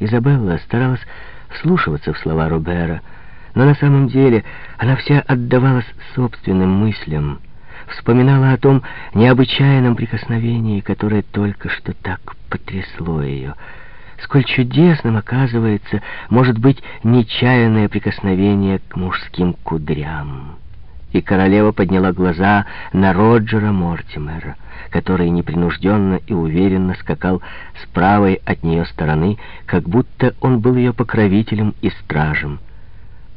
Изабелла старалась вслушиваться в слова Робера, но на самом деле она вся отдавалась собственным мыслям, вспоминала о том необычайном прикосновении, которое только что так потрясло ее. Сколь чудесным, оказывается, может быть нечаянное прикосновение к мужским кудрям. И королева подняла глаза на Роджера Мортимера, который непринужденно и уверенно скакал с правой от нее стороны, как будто он был ее покровителем и стражем.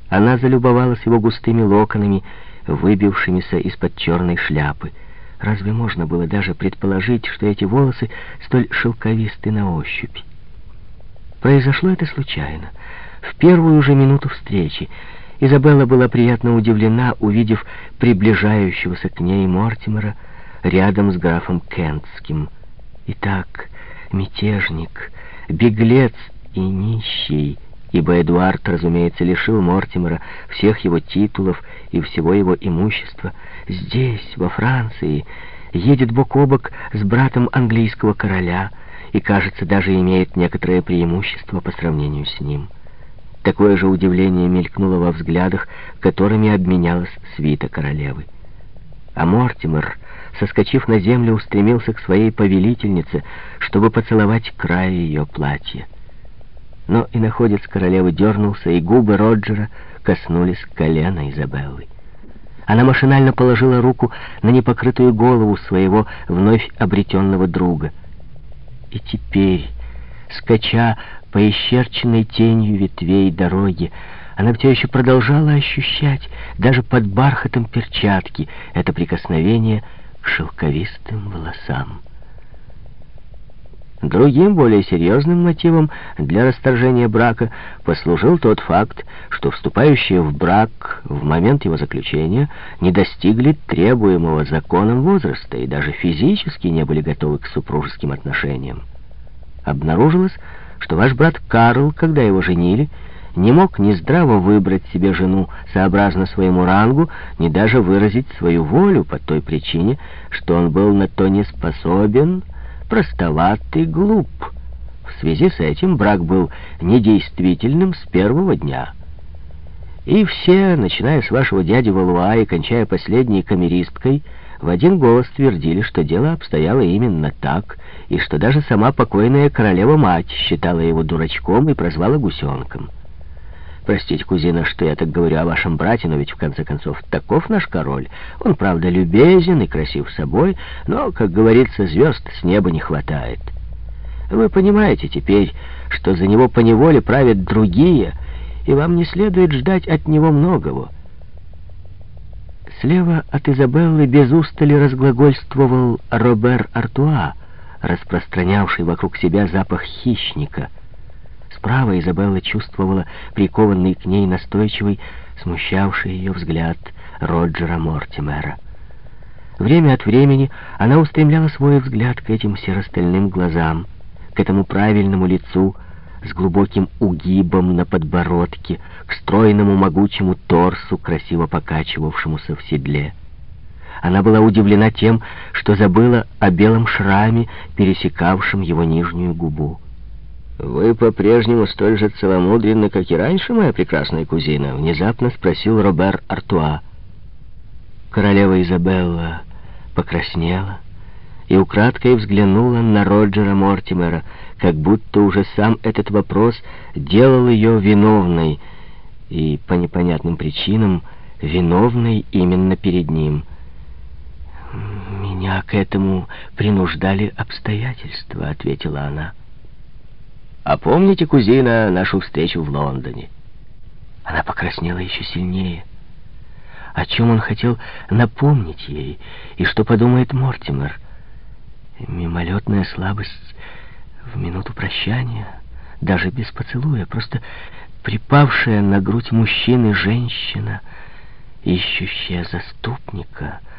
Она залюбовалась его густыми локонами, выбившимися из-под черной шляпы. Разве можно было даже предположить, что эти волосы столь шелковисты на ощупь? Произошло это случайно. В первую же минуту встречи Изабелла была приятно удивлена, увидев приближающегося к ней Мортимера рядом с графом Кентским. Итак, мятежник, беглец и нищий — ибо Эдуард, разумеется, лишил Мортимера всех его титулов и всего его имущества, здесь, во Франции, едет бок о бок с братом английского короля и, кажется, даже имеет некоторое преимущество по сравнению с ним. Такое же удивление мелькнуло во взглядах, которыми обменялась свита королевы. А Мортимер, соскочив на землю, устремился к своей повелительнице, чтобы поцеловать край ее платья. Но и находец королевы дернулся, и губы Роджера коснулись колена Изабеллы. Она машинально положила руку на непокрытую голову своего вновь обретенного друга. И теперь, скача по исчерченной тенью ветвей дороги, она все еще продолжала ощущать, даже под бархатом перчатки, это прикосновение к шелковистым волосам. Другим, более серьезным мотивом для расторжения брака послужил тот факт, что вступающие в брак в момент его заключения не достигли требуемого законом возраста и даже физически не были готовы к супружеским отношениям. Обнаружилось, что ваш брат Карл, когда его женили, не мог ни здраво выбрать себе жену сообразно своему рангу, ни даже выразить свою волю по той причине, что он был на то не способен, простоват и глуп. В связи с этим брак был недействительным с первого дня. И все, начиная с вашего дяди Валуа и кончая последней камеристкой, в один голос твердили, что дело обстояло именно так, и что даже сама покойная королева-мать считала его дурачком и прозвала гусенком. Простите, кузина, что я так говорю о вашем брате, но ведь в конце концов таков наш король. Он, правда, любезен и красив собой, но, как говорится, звезд с неба не хватает. Вы понимаете теперь, что за него поневоле правят другие, и вам не следует ждать от него многого. Слева от Изабеллы без устали разглагольствовал Робер Артуа, распространявший вокруг себя запах хищника — Справа Изабелла чувствовала прикованный к ней настойчивый, смущавший ее взгляд Роджера Мортимера. Время от времени она устремляла свой взгляд к этим серостальным глазам, к этому правильному лицу с глубоким угибом на подбородке, к стройному могучему торсу, красиво покачивавшемуся в седле. Она была удивлена тем, что забыла о белом шраме, пересекавшем его нижнюю губу. «Вы по-прежнему столь же целомудренны, как и раньше, моя прекрасная кузина?» — внезапно спросил Робер Артуа. Королева Изабелла покраснела и украдкой взглянула на Роджера Мортимера, как будто уже сам этот вопрос делал ее виновной, и по непонятным причинам виновной именно перед ним. «Меня к этому принуждали обстоятельства», — ответила она. А помните, кузина, нашу встречу в Лондоне?» Она покраснела еще сильнее. О чем он хотел напомнить ей, и что подумает Мортимер? Мимолетная слабость в минуту прощания, даже без поцелуя, просто припавшая на грудь мужчины женщина, ищущая заступника —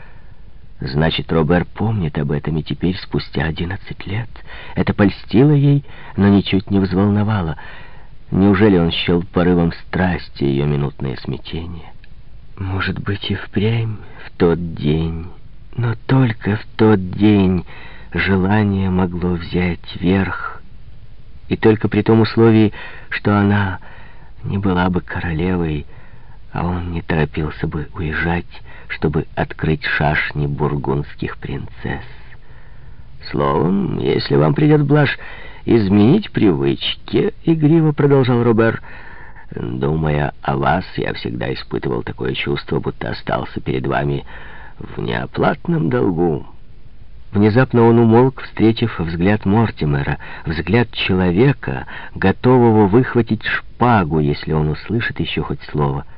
Значит, Робер помнит об этом и теперь, спустя одиннадцать лет. Это польстило ей, но ничуть не взволновало. Неужели он счел порывом страсти ее минутное смятение? Может быть, и впрямь в тот день, но только в тот день желание могло взять верх, И только при том условии, что она не была бы королевой, а он не торопился бы уезжать, чтобы открыть шашни бургундских принцесс. Словом, если вам придет блажь изменить привычки, игриво продолжал Робер, думая о вас, я всегда испытывал такое чувство, будто остался перед вами в неоплатном долгу. Внезапно он умолк, встретив взгляд Мортимера, взгляд человека, готового выхватить шпагу, если он услышит еще хоть слово —